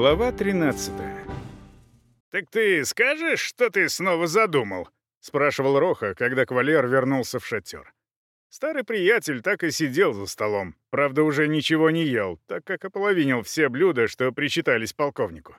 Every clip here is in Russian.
Глава 13 «Так ты скажешь, что ты снова задумал?» — спрашивал Роха, когда кавалер вернулся в шатер. Старый приятель так и сидел за столом, правда, уже ничего не ел, так как ополовинил все блюда, что причитались полковнику.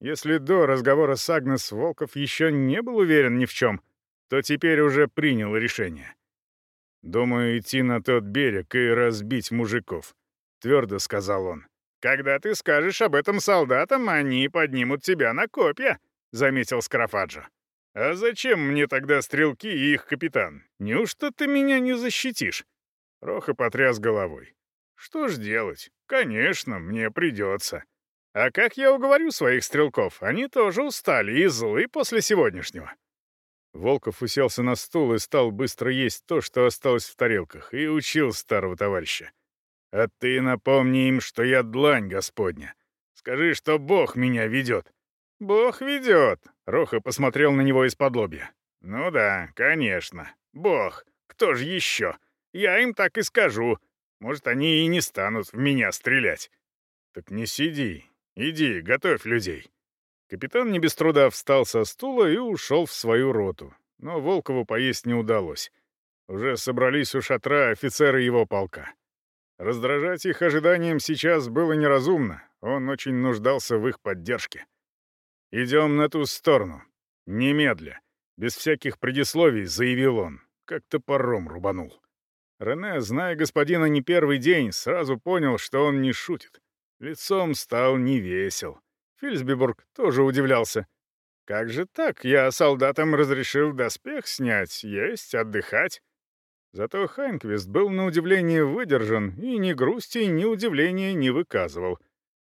Если до разговора с Агнес Волков еще не был уверен ни в чем, то теперь уже принял решение. «Думаю, идти на тот берег и разбить мужиков», — твердо сказал он. Когда ты скажешь об этом солдатам, они поднимут тебя на копья», — заметил Скрафаджо. «А зачем мне тогда стрелки и их капитан? Неужто ты меня не защитишь?» Роха потряс головой. «Что ж делать? Конечно, мне придется. А как я уговорю своих стрелков? Они тоже устали и злы после сегодняшнего». Волков уселся на стул и стал быстро есть то, что осталось в тарелках, и учил старого товарища. А ты напомни им, что я длань Господня. Скажи, что Бог меня ведет». «Бог ведет», — Роха посмотрел на него из-под лобья. «Ну да, конечно. Бог. Кто же еще? Я им так и скажу. Может, они и не станут в меня стрелять». «Так не сиди. Иди, готовь людей». Капитан не без труда встал со стула и ушел в свою роту. Но Волкову поесть не удалось. Уже собрались у шатра офицеры его полка. Раздражать их ожиданием сейчас было неразумно, он очень нуждался в их поддержке. «Идем на ту сторону. Немедля». Без всяких предисловий заявил он. Как-то паром рубанул. Рене, зная господина не первый день, сразу понял, что он не шутит. Лицом стал невесел. Фильсбибург тоже удивлялся. «Как же так? Я солдатам разрешил доспех снять, есть, отдыхать. Зато Хайнквист был на удивление выдержан и ни грусти, ни удивления не выказывал.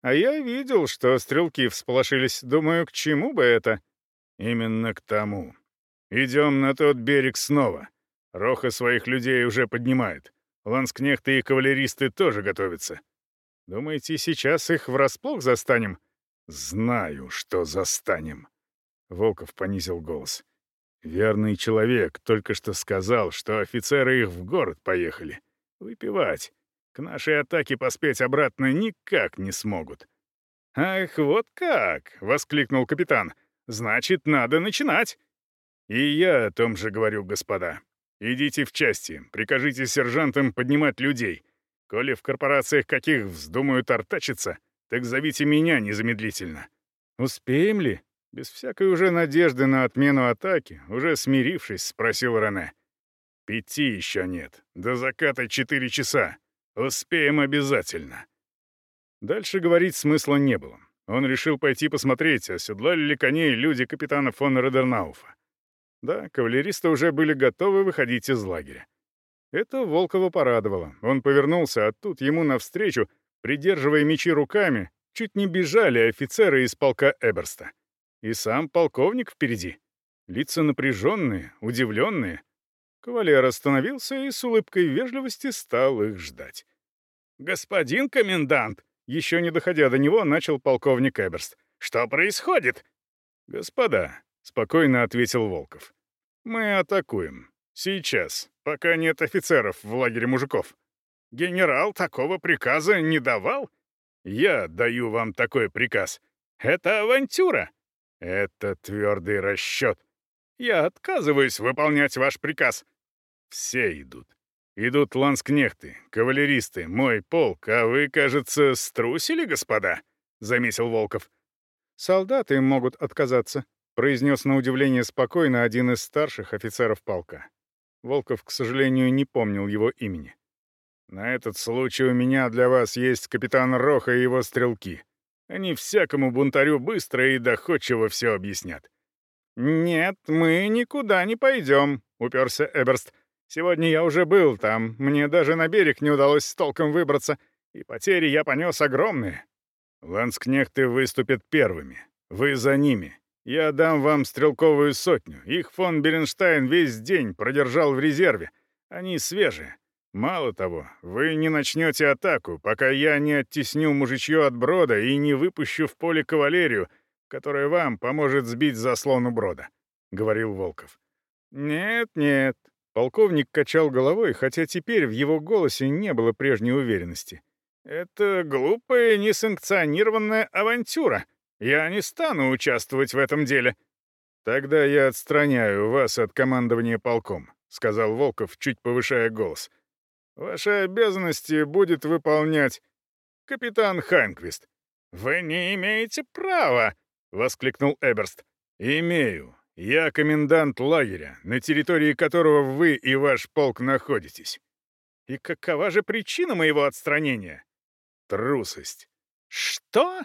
А я видел, что стрелки всполошились. Думаю, к чему бы это? Именно к тому. Идем на тот берег снова. Роха своих людей уже поднимает. Ланскнехты и кавалеристы тоже готовятся. Думаете, сейчас их врасплох застанем? Знаю, что застанем. Волков понизил голос. Верный человек только что сказал, что офицеры их в город поехали. Выпивать. К нашей атаке поспеть обратно никак не смогут. «Ах, вот как!» — воскликнул капитан. «Значит, надо начинать!» «И я о том же говорю, господа. Идите в части, прикажите сержантам поднимать людей. Коли в корпорациях каких вздумают артачиться, так зовите меня незамедлительно». «Успеем ли?» Без всякой уже надежды на отмену атаки, уже смирившись, спросил Рене. «Пяти еще нет. До заката четыре часа. Успеем обязательно». Дальше говорить смысла не было. Он решил пойти посмотреть, оседлали ли коней люди капитана фон Родернауфа. Да, кавалеристы уже были готовы выходить из лагеря. Это Волкова порадовало. Он повернулся, а тут ему навстречу, придерживая мечи руками, чуть не бежали офицеры из полка Эберста и сам полковник впереди. Лица напряженные, удивленные. Кавалер остановился и с улыбкой вежливости стал их ждать. «Господин комендант!» Еще не доходя до него, начал полковник Эберст. «Что происходит?» «Господа», — спокойно ответил Волков. «Мы атакуем. Сейчас, пока нет офицеров в лагере мужиков. Генерал такого приказа не давал?» «Я даю вам такой приказ. Это авантюра!» Это твердый расчет. Я отказываюсь выполнять ваш приказ. Все идут. Идут ланскнехты, кавалеристы, мой полк, а вы, кажется, струсили, господа, — заметил Волков. Солдаты могут отказаться, — произнес на удивление спокойно один из старших офицеров полка. Волков, к сожалению, не помнил его имени. «На этот случай у меня для вас есть капитан Роха и его стрелки. Они всякому бунтарю быстро и доходчиво все объяснят. «Нет, мы никуда не пойдем», — уперся Эберст. «Сегодня я уже был там, мне даже на берег не удалось с толком выбраться, и потери я понес огромные». «Ланскнехты выступят первыми. Вы за ними. Я дам вам стрелковую сотню. Их фон Беренштайн весь день продержал в резерве. Они свежие. Мало того, вы не начнете атаку, пока я не оттесню мужичье от брода и не выпущу в поле кавалерию, которая вам поможет сбить заслон у брода», — говорил Волков. «Нет, нет». Полковник качал головой, хотя теперь в его голосе не было прежней уверенности. «Это глупая, несанкционированная авантюра. Я не стану участвовать в этом деле». «Тогда я отстраняю вас от командования полком», — сказал Волков, чуть повышая голос. — Ваша обязанности будет выполнять капитан Хайнквист». «Вы не имеете права!» — воскликнул Эберст. «Имею. Я комендант лагеря, на территории которого вы и ваш полк находитесь». «И какова же причина моего отстранения?» «Трусость». «Что?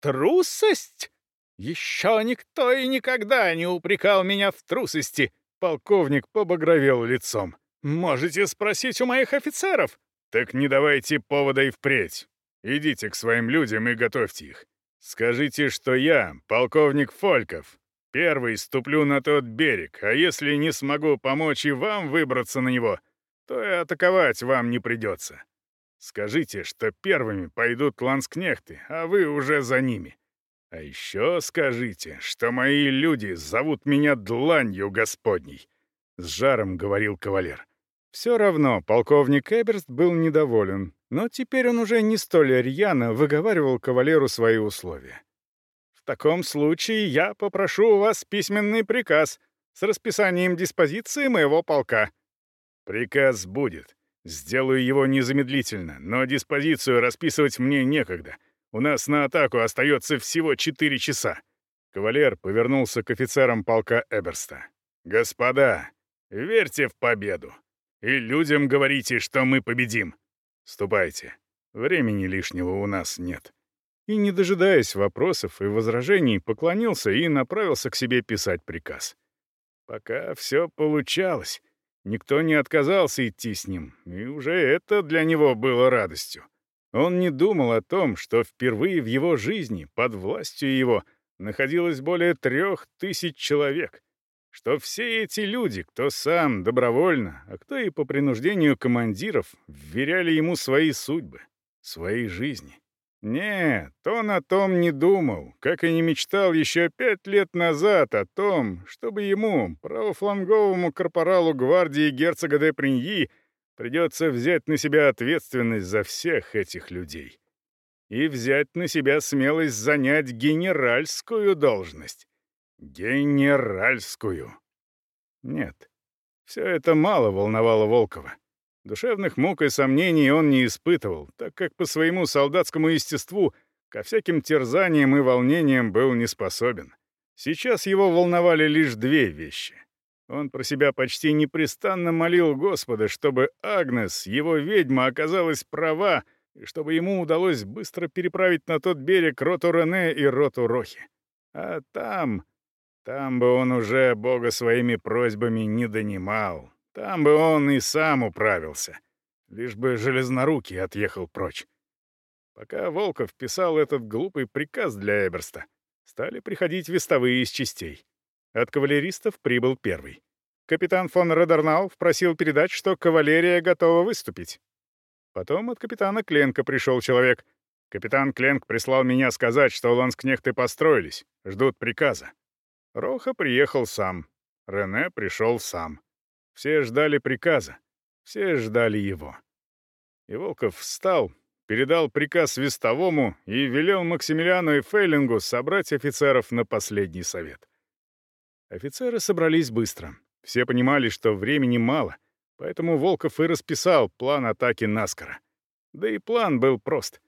Трусость?» «Еще никто и никогда не упрекал меня в трусости!» Полковник побагровел лицом. «Можете спросить у моих офицеров!» «Так не давайте повода и впредь. Идите к своим людям и готовьте их. Скажите, что я, полковник Фольков, первый ступлю на тот берег, а если не смогу помочь и вам выбраться на него, то и атаковать вам не придется. Скажите, что первыми пойдут ланскнехты, а вы уже за ними. А еще скажите, что мои люди зовут меня дланью господней». С Жаром говорил кавалер. Все равно полковник Эберст был недоволен, но теперь он уже не столь рьяно выговаривал кавалеру свои условия. «В таком случае я попрошу у вас письменный приказ с расписанием диспозиции моего полка». «Приказ будет. Сделаю его незамедлительно, но диспозицию расписывать мне некогда. У нас на атаку остается всего четыре часа». Кавалер повернулся к офицерам полка Эберста. «Господа, Верьте в победу. И людям говорите, что мы победим. Ступайте. Времени лишнего у нас нет». И, не дожидаясь вопросов и возражений, поклонился и направился к себе писать приказ. Пока все получалось. Никто не отказался идти с ним, и уже это для него было радостью. Он не думал о том, что впервые в его жизни под властью его находилось более трех тысяч человек — что все эти люди, кто сам добровольно, а кто и по принуждению командиров, вверяли ему свои судьбы, свои жизни. Нет, он о том не думал, как и не мечтал еще пять лет назад о том, чтобы ему, правофланговому корпоралу гвардии герцога де Приньи, придется взять на себя ответственность за всех этих людей. И взять на себя смелость занять генеральскую должность. Генеральскую. Нет. Все это мало волновало Волкова. Душевных мук и сомнений он не испытывал, так как по своему солдатскому естеству ко всяким терзаниям и волнениям был не способен. Сейчас его волновали лишь две вещи. Он про себя почти непрестанно молил Господа, чтобы Агнес, его ведьма, оказалась права, и чтобы ему удалось быстро переправить на тот берег роту Рене и роту Рохи. А там... Там бы он уже Бога своими просьбами не донимал. Там бы он и сам управился. Лишь бы железнорукий отъехал прочь. Пока Волков писал этот глупый приказ для Эберста, стали приходить вестовые из частей. От кавалеристов прибыл первый. Капитан фон Родернауф просил передать, что кавалерия готова выступить. Потом от капитана Кленка пришел человек. «Капитан Кленк прислал меня сказать, что ланскнехты построились, ждут приказа. Роха приехал сам. Рене пришел сам. Все ждали приказа. Все ждали его. И Волков встал, передал приказ Вестовому и велел Максимилиану и Фейлингу собрать офицеров на последний совет. Офицеры собрались быстро. Все понимали, что времени мало, поэтому Волков и расписал план атаки Наскара. Да и план был прост —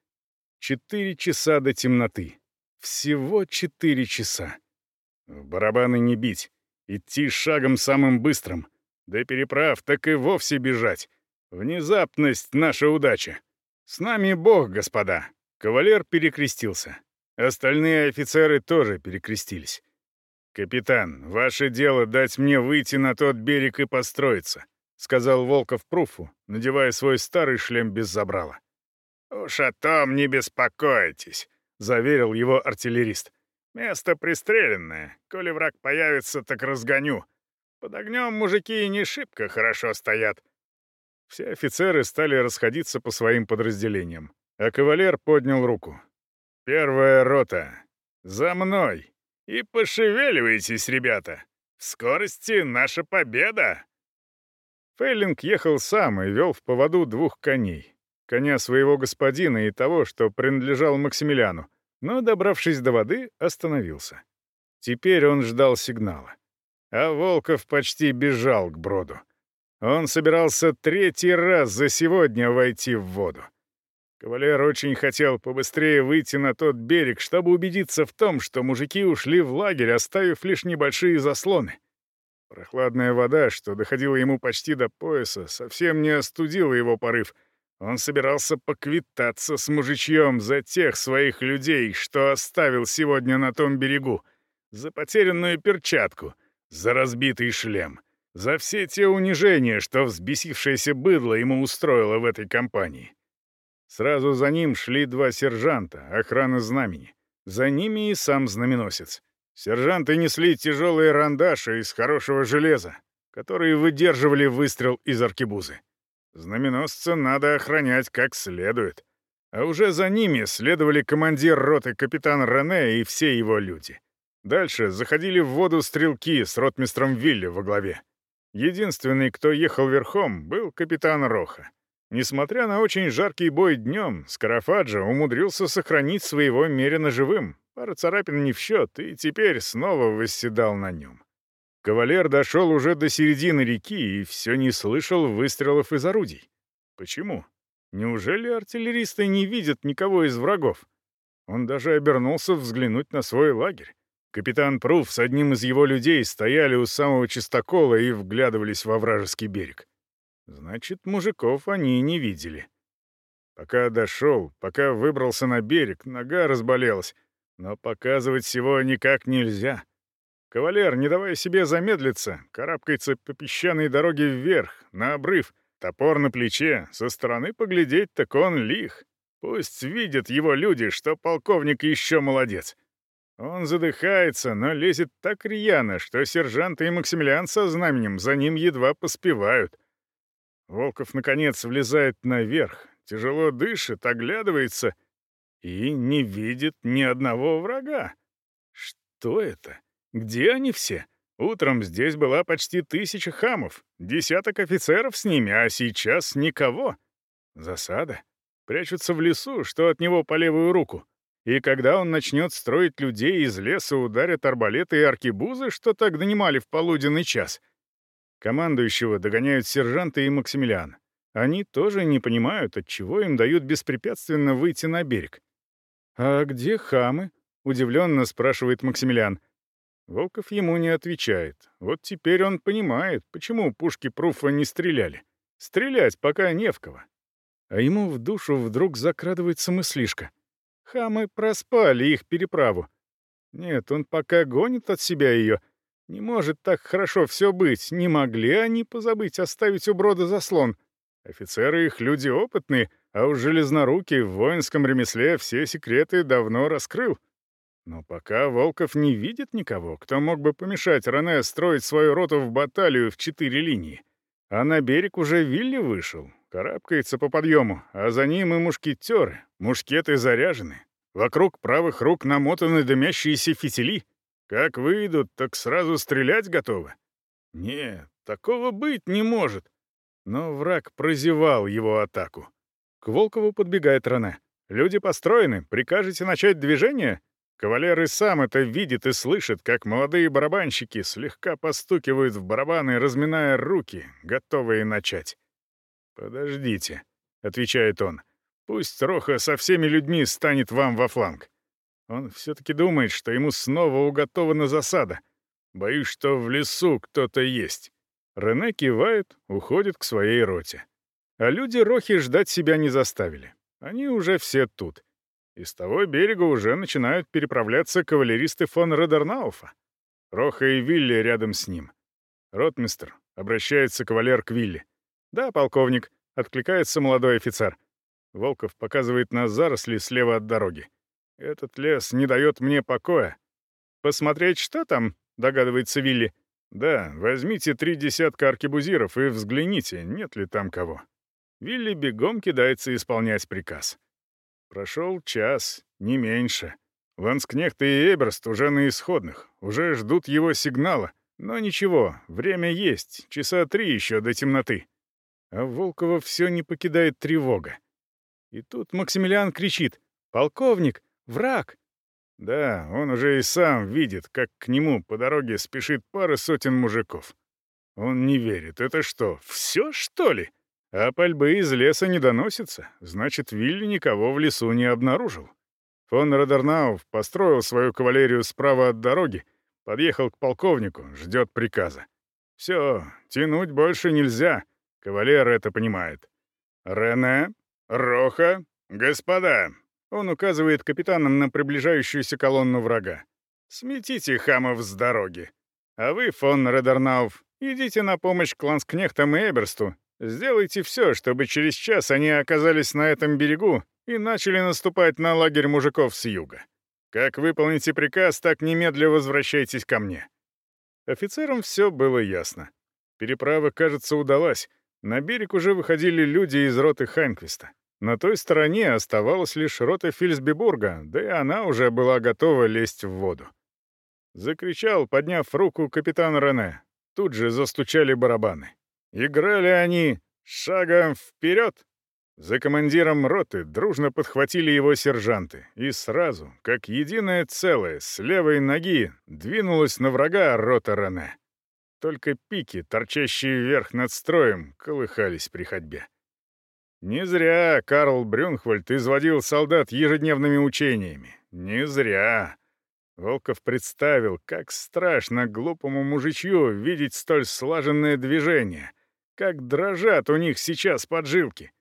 Четыре часа до темноты. Всего четыре часа. В барабаны не бить. Идти шагом самым быстрым. До переправ так и вовсе бежать. Внезапность — наша удача. С нами Бог, господа. Кавалер перекрестился. Остальные офицеры тоже перекрестились. «Капитан, ваше дело дать мне выйти на тот берег и построиться», — сказал Волков Пруфу, надевая свой старый шлем без забрала. «Уж не беспокойтесь», — заверил его артиллерист. «Место пристреленное. Коли враг появится, так разгоню. Под огнем мужики и не шибко хорошо стоят». Все офицеры стали расходиться по своим подразделениям, а кавалер поднял руку. «Первая рота. За мной! И пошевеливайтесь, ребята! В скорости наша победа!» Фейлинг ехал сам и вел в поводу двух коней коня своего господина и того, что принадлежал Максимилиану, но, добравшись до воды, остановился. Теперь он ждал сигнала. А Волков почти бежал к броду. Он собирался третий раз за сегодня войти в воду. Кавалер очень хотел побыстрее выйти на тот берег, чтобы убедиться в том, что мужики ушли в лагерь, оставив лишь небольшие заслоны. Прохладная вода, что доходила ему почти до пояса, совсем не остудила его порыв — он собирался поквитаться с мужичьем за тех своих людей, что оставил сегодня на том берегу, за потерянную перчатку, за разбитый шлем, за все те унижения, что взбесившееся быдло ему устроило в этой компании. Сразу за ним шли два сержанта, охраны знамени. За ними и сам знаменосец. Сержанты несли тяжелые рандаши из хорошего железа, которые выдерживали выстрел из аркебузы. Знаменосца надо охранять как следует. А уже за ними следовали командир роты капитан Рене и все его люди. Дальше заходили в воду стрелки с ротмистром Вилли во главе. Единственный, кто ехал верхом, был капитан Роха. Несмотря на очень жаркий бой днем, Скарафаджо умудрился сохранить своего мерина живым. Пара царапин не в счет, и теперь снова восседал на нем. Кавалер дошел уже до середины реки и все не слышал выстрелов из орудий. Почему? Неужели артиллеристы не видят никого из врагов? Он даже обернулся взглянуть на свой лагерь. Капитан Пруф с одним из его людей стояли у самого чистокола и вглядывались во вражеский берег. Значит, мужиков они не видели. Пока дошел, пока выбрался на берег, нога разболелась. Но показывать всего никак нельзя. Кавалер, не давая себе замедлиться, карабкается по песчаной дороге вверх, на обрыв, топор на плече, со стороны поглядеть так он лих. Пусть видят его люди, что полковник еще молодец. Он задыхается, но лезет так рьяно, что сержант и Максимилиан со знаменем за ним едва поспевают. Волков, наконец, влезает наверх, тяжело дышит, оглядывается и не видит ни одного врага. Что это? Где они все? Утром здесь была почти тысяча хамов, десяток офицеров с ними, а сейчас никого. Засада. Прячутся в лесу, что от него по левую руку. И когда он начнет строить людей из леса, ударят арбалеты и аркебузы, что так донимали в полуденный час. Командующего догоняют сержанты и Максимилиан. Они тоже не понимают, отчего им дают беспрепятственно выйти на берег. «А где хамы?» — удивленно спрашивает Максимилиан. — Волков ему не отвечает. Вот теперь он понимает, почему пушки Пруфа не стреляли. Стрелять пока не в кого. А ему в душу вдруг закрадывается мыслишка. Хамы проспали их переправу. Нет, он пока гонит от себя ее. Не может так хорошо все быть. Не могли они позабыть оставить у брода заслон. Офицеры их люди опытные, а у железнорукий в воинском ремесле все секреты давно раскрыл. Но пока Волков не видит никого, кто мог бы помешать Рене строить свою роту в баталию в четыре линии. А на берег уже Вилли вышел, карабкается по подъему, а за ним и мушкетеры, мушкеты заряжены. Вокруг правых рук намотаны дымящиеся фитили. Как выйдут, так сразу стрелять готовы. Нет, такого быть не может. Но враг прозевал его атаку. К Волкову подбегает Рене. «Люди построены, прикажете начать движение?» Кавалеры сам это видит и слышит, как молодые барабанщики слегка постукивают в барабаны, разминая руки, готовые начать. «Подождите», — отвечает он, — «пусть Роха со всеми людьми станет вам во фланг». Он все-таки думает, что ему снова уготована засада. Боюсь, что в лесу кто-то есть. Рене кивает, уходит к своей роте. А люди Рохи ждать себя не заставили. Они уже все тут — И с того берега уже начинают переправляться кавалеристы фон Родернауфа. Роха и Вилли рядом с ним. «Ротмистр», — обращается кавалер к Вилли. «Да, полковник», — откликается молодой офицер. Волков показывает на заросли слева от дороги. «Этот лес не дает мне покоя». «Посмотреть, что там?» — догадывается Вилли. «Да, возьмите три десятка аркебузиров и взгляните, нет ли там кого». Вилли бегом кидается исполнять приказ. Прошел час, не меньше. Ланскнехты и Эберст уже на исходных, уже ждут его сигнала. Но ничего, время есть, часа три еще до темноты. А Волкова все не покидает тревога. И тут Максимилиан кричит «Полковник! Враг!» Да, он уже и сам видит, как к нему по дороге спешит пара сотен мужиков. Он не верит. Это что, все, что ли? А пальбы из леса не доносится, значит, Вилли никого в лесу не обнаружил. Фон Родернауф построил свою кавалерию справа от дороги, подъехал к полковнику, ждет приказа. Все, тянуть больше нельзя, кавалер это понимает. «Рене, Роха, господа!» Он указывает капитанам на приближающуюся колонну врага. «Сметите хамов с дороги. А вы, фон Родернауф, идите на помощь кланскнехтам и Эберсту Сделайте все, чтобы через час они оказались на этом берегу и начали наступать на лагерь мужиков с юга. Как выполните приказ, так немедленно возвращайтесь ко мне». Офицерам все было ясно. Переправа, кажется, удалась. На берег уже выходили люди из роты Хаймквиста. На той стороне оставалась лишь рота Фильсбибурга, да и она уже была готова лезть в воду. Закричал, подняв руку, капитан Рене. Тут же застучали барабаны. Играли они шагом вперед. За командиром роты дружно подхватили его сержанты, и сразу, как единое целое, с левой ноги двинулась на врага рота Рене. Только пики, торчащие вверх над строем, колыхались при ходьбе. Не зря Карл Брюнхвальд изводил солдат ежедневными учениями. Не зря. Волков представил, как страшно глупому мужичью видеть столь слаженное движение, как дрожат у них сейчас поджилки.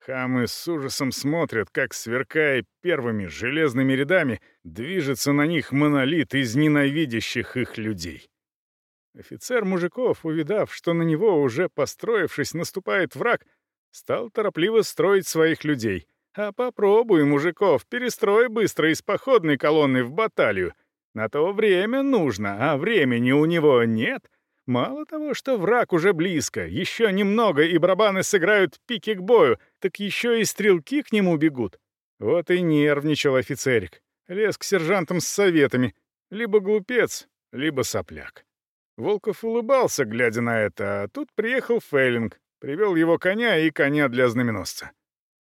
Хамы с ужасом смотрят, как, сверкая первыми железными рядами, движется на них монолит из ненавидящих их людей. Офицер мужиков, увидав, что на него, уже построившись, наступает враг, стал торопливо строить своих людей. А попробуй, мужиков, перестрой быстро из походной колонны в баталию. На то время нужно, а времени у него нет. Мало того, что враг уже близко, еще немного, и барабаны сыграют пики к бою, так еще и стрелки к нему бегут. Вот и нервничал офицерик. Лез к сержантам с советами. Либо глупец, либо сопляк. Волков улыбался, глядя на это, а тут приехал Фейлинг, привел его коня и коня для знаменосца.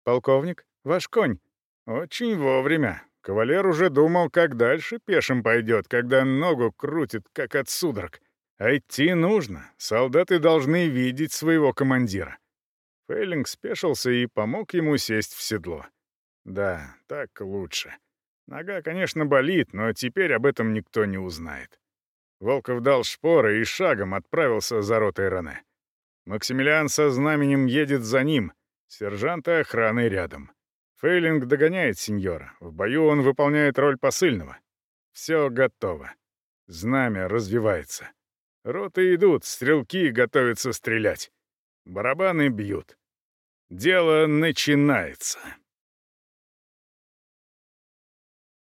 «Полковник, ваш конь». «Очень вовремя. Кавалер уже думал, как дальше пешим пойдет, когда ногу крутит, как от судорог». Идти нужно. Солдаты должны видеть своего командира. Фейлинг спешился и помог ему сесть в седло. Да, так лучше. Нога, конечно, болит, но теперь об этом никто не узнает. Волков дал шпоры и шагом отправился за ротой Рене. Максимилиан со знаменем едет за ним, сержанта охраны рядом. Фейлинг догоняет сеньора. В бою он выполняет роль посыльного. Все готово. Знамя развивается. Роты идут, стрелки готовятся стрелять. Барабаны бьют. Дело начинается.